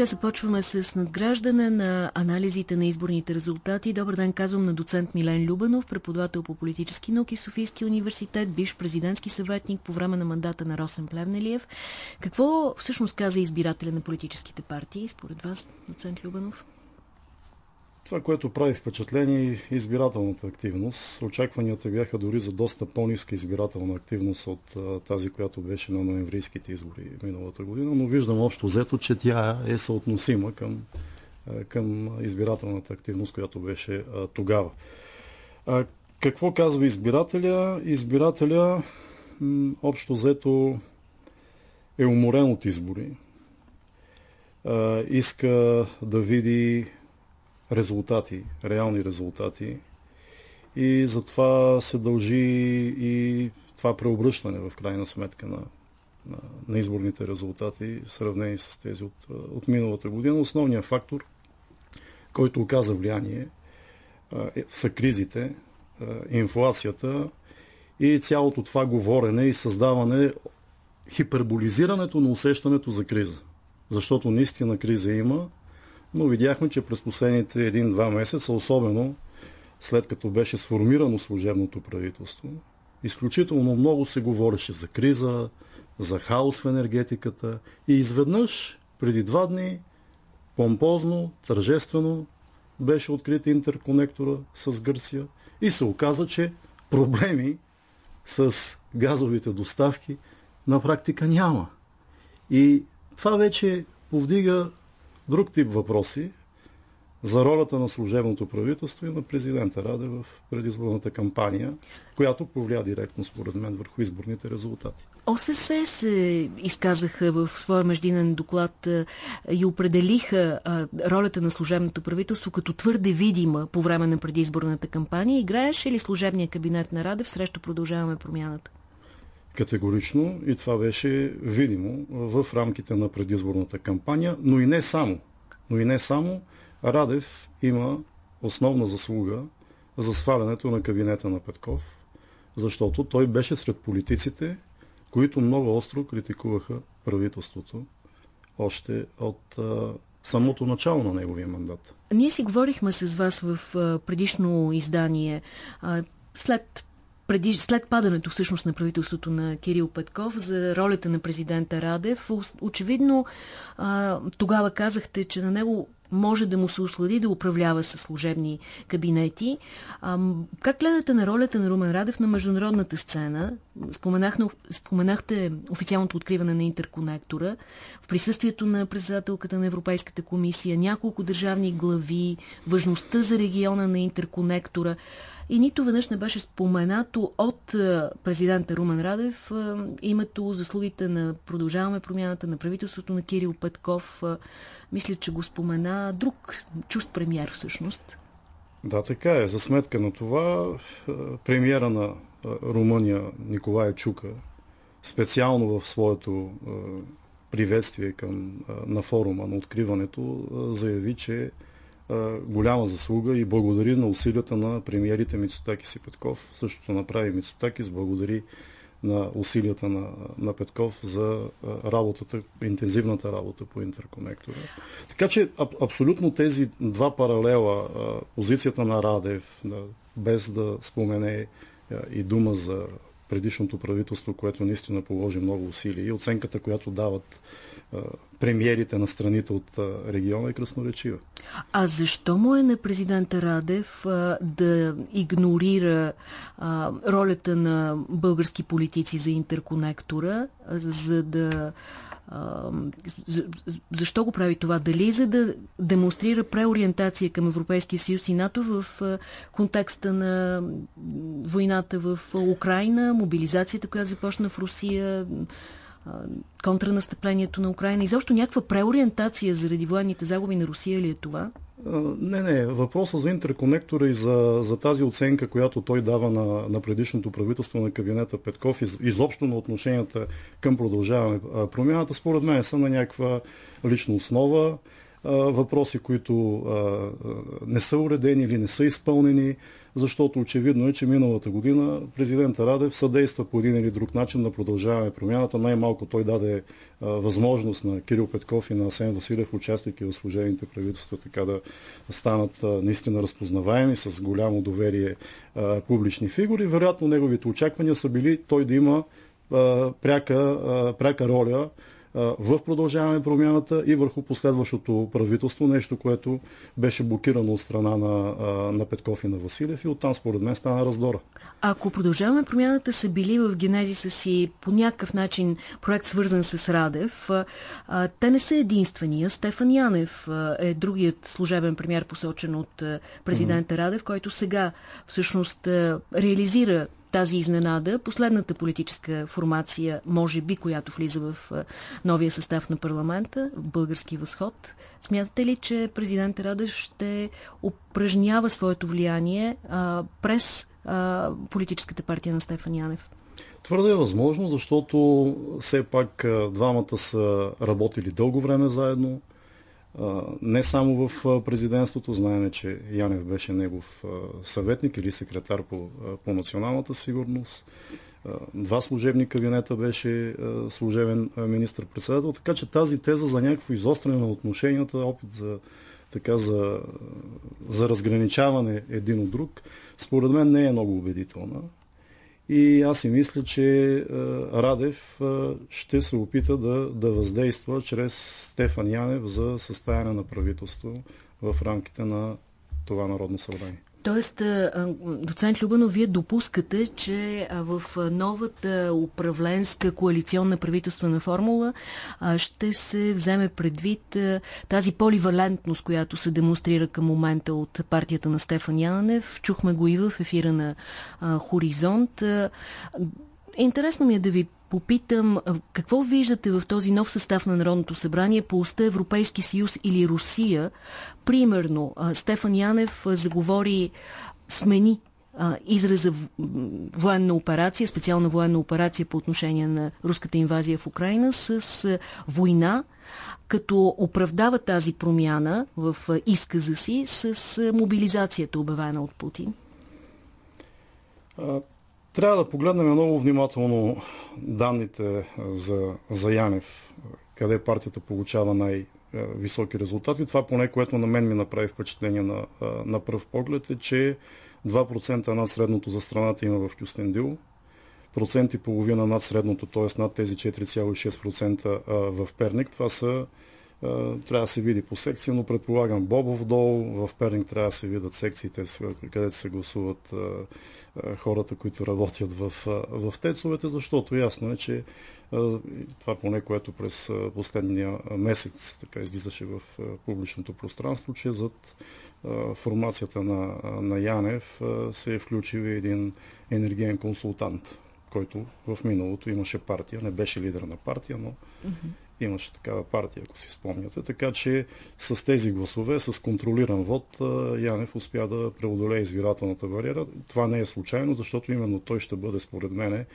така започваме с надграждане на анализите на изборните резултати. Добър ден, казвам на доцент Милен Любанов, преподавател по политически науки в Софийския университет, биш президентски съветник по време на мандата на Росен Плевнелиев. Какво всъщност каза избирателя на политическите партии, според вас, доцент Любанов? Това, което прави впечатление е избирателната активност. Очакванията бяха дори за доста по-ниска избирателна активност от тази, която беше на ноемврийските избори миналата година, но виждам общо взето, че тя е съотносима към, към избирателната активност, която беше тогава. Какво казва избирателя? Избирателя общо взето е уморен от избори. Иска да види резултати, реални резултати. И затова се дължи и това преобръщане в крайна сметка на, на, на изборните резултати, сравнени с тези от, от миналата година. Основният фактор, който оказа влияние, е, са кризите, инфлацията и цялото това говорене и създаване, хиперболизирането на усещането за криза. Защото наистина криза има, но видяхме, че през последните един-два месеца, особено след като беше сформирано служебното правителство, изключително много се говореше за криза, за хаос в енергетиката и изведнъж, преди два дни, помпозно, тържествено, беше открит интерконектора с Гърция и се оказа, че проблеми с газовите доставки на практика няма. И това вече повдига друг тип въпроси за ролята на служебното правителство и на президента Раде в предизборната кампания, която повлия директно, според мен, върху изборните резултати. ОССЕ се изказаха в своя междинен доклад и определиха ролята на служебното правителство като твърде видима по време на предизборната кампания. Играеше ли служебния кабинет на Радев срещу продължаваме промяната? Категорично и това беше видимо в рамките на предизборната кампания, но и не само. Но и не само. Радев има основна заслуга за свалянето на кабинета на Петков, защото той беше сред политиците, които много остро критикуваха правителството още от самото начало на неговия мандат. Ние си говорихме с вас в предишно издание след преди, след падането всъщност на правителството на Кирил Петков за ролята на президента Радев. Очевидно а, тогава казахте, че на него може да му се услади да управлява със служебни кабинети. А, как гледате на ролята на Румен Радев на международната сцена? споменахте официалното откриване на интерконектора в присъствието на председателката на Европейската комисия, няколко държавни глави, важността за региона на интерконектора и нито веднъж не беше споменато от е, президента Румен Радев е, името, заслугите на Продължаваме промяната на правителството на Кирил Петков. Е, мисля, че го спомена друг чуст премьер всъщност. Да, така е. За сметка на това премиера на Румъния Николай Чука специално в своето приветствие към, на форума на откриването заяви, че голяма заслуга и благодари на усилията на премиерите Мицотакис и Петков. Същото направи Мицотакис, благодари на усилията на, на Петков за работата, интензивната работа по интерконектора. Така че аб, абсолютно тези два паралела, позицията на Радев, без да спомене и дума за предишното правителство, което наистина положи много усилия и оценката, която дават премиерите на страните от региона е красноречива. А защо му е на президента Радев а, да игнорира а, ролята на български политици за интерконектора, а, за да защо го прави това? Дали за да демонстрира преориентация към Европейския съюз и НАТО в контекста на войната в Украина, мобилизацията, която започна в Русия, контранастъплението на Украина? Изобщо някаква преориентация заради военните загуби на Русия ли е това? Не, не. Въпросът за интерконектора и за, за тази оценка, която той дава на, на предишното правителство на кабинета Петков, из, изобщо на отношенията към продължаване промяната, според мен са на някаква лична основа. Въпроси, които не са уредени или не са изпълнени, защото очевидно е, че миналата година президента Радев съдейства по един или друг начин да продължаваме промяната. Най-малко той даде възможност на Кирил Петков и на Асен Василев, участвайки в служебните правителства, така да станат наистина разпознаваеми с голямо доверие публични фигури. Вероятно неговите очаквания са били той да има пряка, пряка роля в продължаване промяната и върху последващото правителство, нещо, което беше блокирано от страна на, на Петков и на Василев и оттам според мен стана раздора. Ако продължаваме промяната са били в генезиса си по някакъв начин проект свързан с Радев, те не са единствения. Стефан Янев е другият служебен премьер посочен от президента. Радев, който сега всъщност реализира тази изненада. Последната политическа формация, може би, която влиза в новия състав на парламента, Български възход. Смятате ли, че президент Радев ще упражнява своето влияние а, през а, политическата партия на Стефан Янев? Твърде е възможно, защото все пак двамата са работили дълго време заедно не само в президентството, знаем, че Янев беше негов съветник или секретар по, по националната сигурност. Два служебни кабинета беше служебен министр-председател, така че тази теза за някакво изостряне на отношенията, опит за, така, за, за разграничаване един от друг, според мен не е много убедителна. И аз си мисля, че а, Радев а, ще се опита да, да въздейства чрез Стефан Янев за съставяне на правителство в рамките на това Народно събрание. Тоест, доцент Любанов, вие допускате, че в новата управленска коалиционна правителствена формула ще се вземе предвид тази поливалентност, която се демонстрира към момента от партията на Стефан Янев. Чухме го и в ефира на Хоризонт. Интересно ми е да ви попитам какво виждате в този нов състав на Народното събрание по уста Европейски съюз или Русия. Примерно, Стефан Янев заговори смени израза военна операция, специална военна операция по отношение на руската инвазия в Украина с война, като оправдава тази промяна в изказа си с мобилизацията, обявена от Путин? Трябва да погледнем много внимателно данните за, за Янев, къде партията получава най-високи резултати. Това поне, което на мен ми направи впечатление на, на пръв поглед е, че 2% над средното за страната има в Кюстендил, процент и половина над средното, т.е. над тези 4,6% в Перник. Това са трябва да се види по секция, но предполагам Бобов дол, в Перник трябва да се видят секциите, където се гласуват хората, които работят в, в тецовете, защото ясно е, че това поне, което през последния месец така излизаше в публичното пространство, че зад формацията на, на Янев се е включил един енергиен консултант, който в миналото имаше партия, не беше лидер на партия, но Имаше такава партия, ако си спомняте. Така че с тези гласове, с контролиран вод, Янев успя да преодолее избирателната бариера. Това не е случайно, защото именно той ще бъде, според мене,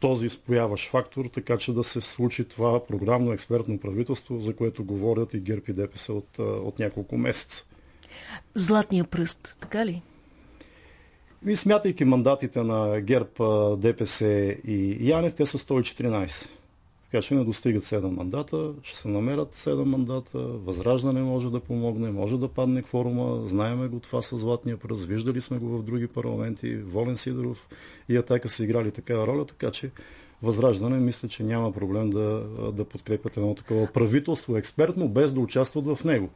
този изпояващ фактор, така че да се случи това програмно експертно правителство, за което говорят и ГЕРБ и ДПС от, от няколко месеца. Златния пръст, така ли? И смятайки мандатите на ГЕРБ, ДПС и Янев, те са 114. Така че не достигат 7 мандата, ще се намерят 7 мандата, възраждане може да помогне, може да падне кворума, знаеме го това с златния пръст, виждали сме го в други парламенти, Волен Сидоров и Атака са играли такава роля, така че Възраждане мисля, че няма проблем да, да подкрепят едно такова правителство експертно, без да участват в него.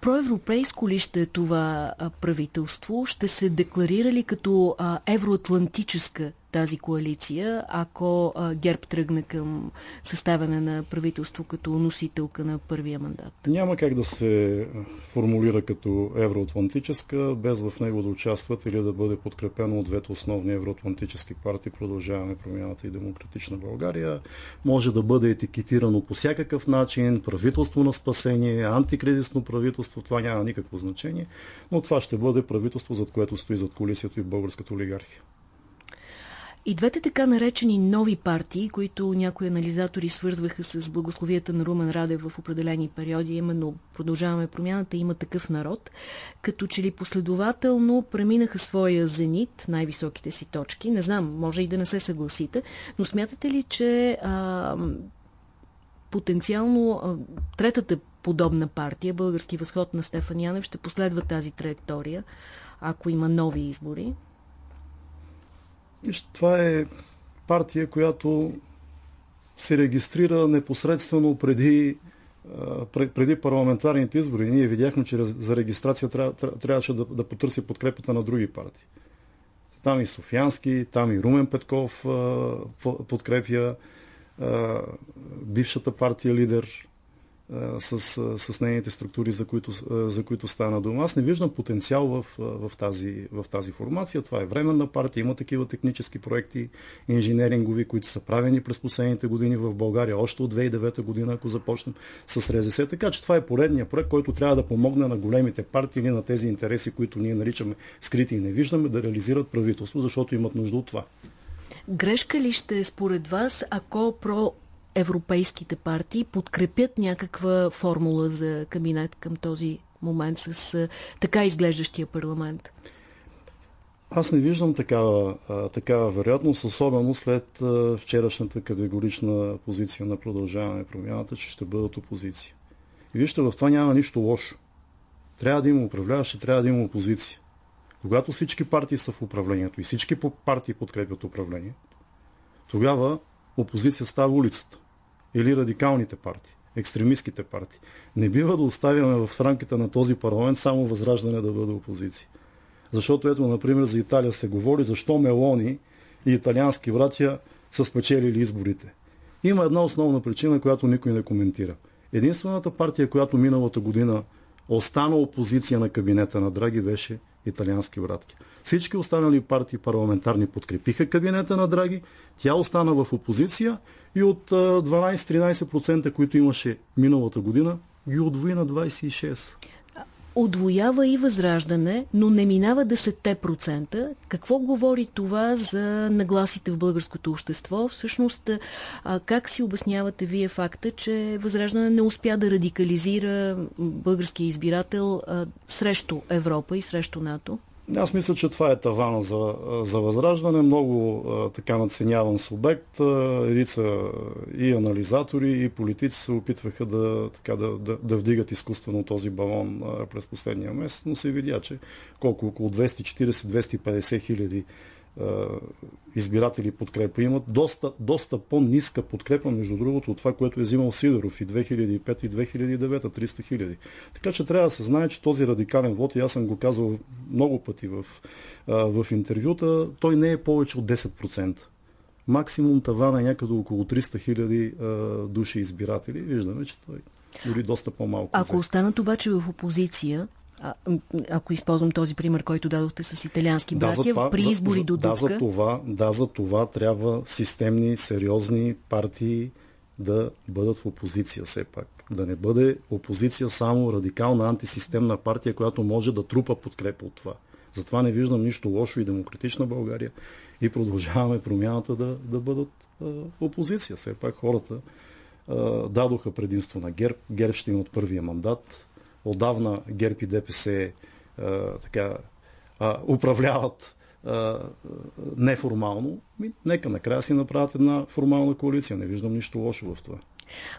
Проевропейско ли ще е това правителство? Ще се декларира ли като евроатлантическа тази коалиция, ако а, ГЕРБ тръгне към съставяне на правителство като носителка на първия мандат? Няма как да се формулира като евроатлантическа, без в него да участват или да бъде подкрепено от двете основни евроатлантически партии Продължаване промяната и Демократична България. Може да бъде етикетирано по всякакъв начин, правителство на спасение, антикризисно правителство, това няма никакво значение, но това ще бъде правителство, зад което стои зад колисието и българската олигархия. И двете така наречени нови партии, които някои анализатори свързваха с благословията на Румен Радев в определени периоди, именно продължаваме промяната, има такъв народ, като че ли последователно преминаха своя зенит, най-високите си точки. Не знам, може и да не се съгласите, но смятате ли, че а, потенциално а, третата подобна партия, Български възход на Стефан Янев, ще последва тази траектория, ако има нови избори? Това е партия, която се регистрира непосредствено преди, преди парламентарните избори. Ние видяхме, че за регистрация трябваше да, да потърси подкрепата на други партии. Там и Софиянски, там и Румен Петков подкрепя бившата партия лидер с, с нейните структури, за които, за които стана дума. Аз не виждам потенциал в, в, тази, в тази формация. Това е временна партия, има такива технически проекти, инженерингови, които са правени през последните години в България, още от 2009 година, ако започнем с РЗС. Така че това е поредният проект, който трябва да помогне на големите партии или на тези интереси, които ние наричаме скрити и не виждаме, да реализират правителство, защото имат нужда от това. Грешка ли ще е според вас, ако про европейските партии подкрепят някаква формула за кабинет към този момент с така изглеждащия парламент? Аз не виждам такава, такава вероятност, особено след вчерашната категорична позиция на продължаване промяната, че ще бъдат опозиция. И вижте, в това няма нищо лошо. Трябва да има управляващи, трябва да има опозиция. Когато всички партии са в управлението и всички партии подкрепят управлението, тогава опозиция става улицата или радикалните партии, екстремистските партии. Не бива да оставяме в рамките на този парламент само възраждане да бъде опозиция. Защото ето, например, за Италия се говори защо Мелони и италиански братя са спечелили изборите. Има една основна причина, която никой не коментира. Единствената партия, която миналата година остана опозиция на кабинета на Драги, беше италиански братки. Всички останали партии парламентарни подкрепиха кабинета на Драги, тя остана в опозиция и от 12-13%, които имаше миналата година, ги отвои на 26%. Отвоява и възраждане, но не минава 10%. Какво говори това за нагласите в българското общество? Всъщност, как си обяснявате вие факта, че възраждане не успя да радикализира българския избирател срещу Европа и срещу НАТО? Аз мисля, че това е тавана за, за възраждане. Много така надценяван субект. Едица и анализатори, и политици се опитваха да, така, да, да, да вдигат изкуствено този балон през последния месец, но се видя, че колко около 240-250 хиляди избиратели подкрепа имат. Доста, доста по-ниска подкрепа, между другото, от това, което е взимал Сидоров и 2005 и 2009, 300 хиляди. Така че трябва да се знае, че този радикален вод, и аз съм го казвал много пъти в, в интервюта, той не е повече от 10%. Максимум тавана е някъде около 300 хиляди души избиратели. Виждаме, че той дори доста по-малко. Ако останат обаче в опозиция, а, ако използвам този пример, който дадохте с италиански братя, да, това, при избори за, до Дупка... Да, за това, да, за това трябва системни, сериозни партии да бъдат в опозиция все пак. Да не бъде опозиция само радикална антисистемна партия, която може да трупа подкрепа от това. Затова не виждам нищо лошо и демократична България и продължаваме промяната да, да бъдат а, опозиция. Все пак хората а, дадоха предимство на ГЕРБ. ГЕРБ ще имат първия мандат отдавна ГЕРБ и ДПС а, така, управляват а, неформално, нека накрая си направят една формална коалиция. Не виждам нищо лошо в това.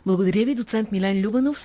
Благодаря ви, доцент Милен Любанов.